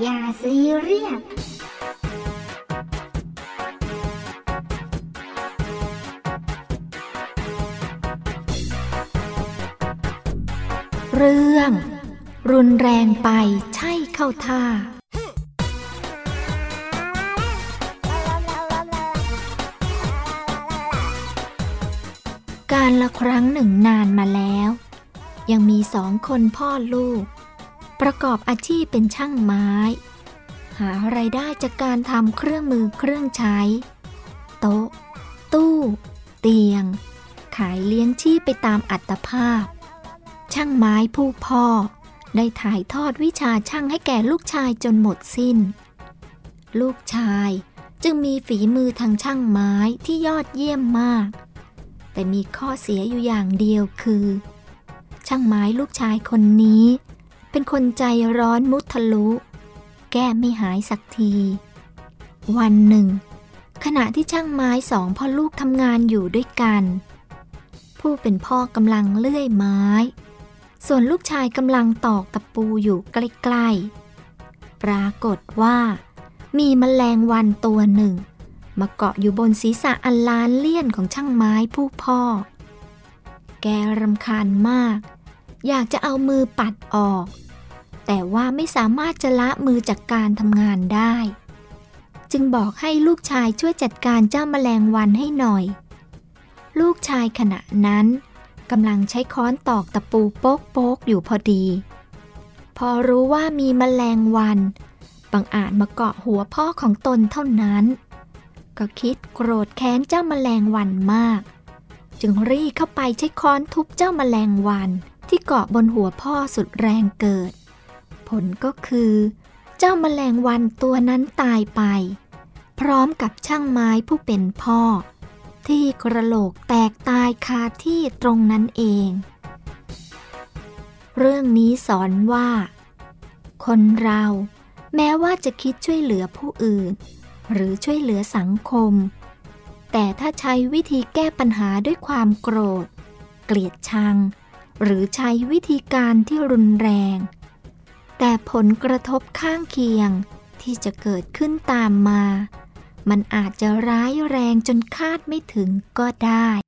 อย่าซีเรียสเรื่อง รุนแรงไปใช่เข้าท่าการละครั้งหนึ่งนานมาแล้ว ยังมีสองคนพ่อลูก ประกอบอาชีพเป็นช่างไม้ หาไรายได้จากการทำเครื่องมือเครื่องใช้ โต๊ะ ตู้ เตียง ขายเลี้ยงชีพไปตามอัตภาพ ช่างไม้ผู้พ่อ ได้ถ่ายทอดวิชาช่างให้แก่ลูกชายจนหมดสิ้น ลูกชายจึงมีฝีมือทางช่างไม้ที่ยอดเยี่ยมมาก แต่มีข้อเสียอยู่อย่างเดียวคือ ช่างไม้ลูกชายคนนี้ เป็นคนใจร้อนมุทะลุ แก้ไม่หายสักที วันหนึ่ง ขณะที่ช่างไม้สองพ่อลูกทำงานอยู่ด้วยกัน ผู้เป็นพ่อกำลังเลื่อยไม้ ส่วนลูกชายกำลังตอกตะปูอยู่ใกล้ๆ ปรากฏว่า มีแมลงวันตัวหนึ่ง มาเกาะอยู่บนศีรษะอันลานเลี่ยนของช่างไม้ผู้พ่อ แกรำคาญมากอยากจะเอามือปัดออก แต่ว่าไม่สามารถจะละมือจากการทำงานได้ จึงบอกให้ลูกชายช่วยจัดการเจ้าแมลงวันให้หน่อย ลูกชายขณะนั้นกำลังใช้ค้อนตอกตะปูโป๊กโป๊กอยู่พอดี พอรู้ว่ามีแมลงวันบังอาจมาเกาะหัวพ่อของตนเท่านั้น ก็คิดโกรธแค้นเจ้าแมลงวันมาก จึงรีเข้าไปใช้ค้อนทุบเจ้าแมลงวันที่เกาะบนหัวพ่อสุดแรงเกิด ผลก็คือ เจ้าแมลงวันตัวนั้นตายไป พร้อมกับช่างไม้ผู้เป็นพ่อ ที่กระโหลกแตกตายคาที่ตรงนั้นเอง เรื่องนี้สอนว่า คนเราแม้ว่าจะคิดช่วยเหลือผู้อื่น หรือช่วยเหลือสังคม แต่ถ้าใช้วิธีแก้ปัญหาด้วยความโกรธ เกลียดชัง หรือใช้วิธีการที่รุนแรง แต่ผลกระทบข้างเคียงที่จะเกิดขึ้นตามมา มันอาจจะร้ายแรงจนคาดไม่ถึงก็ได้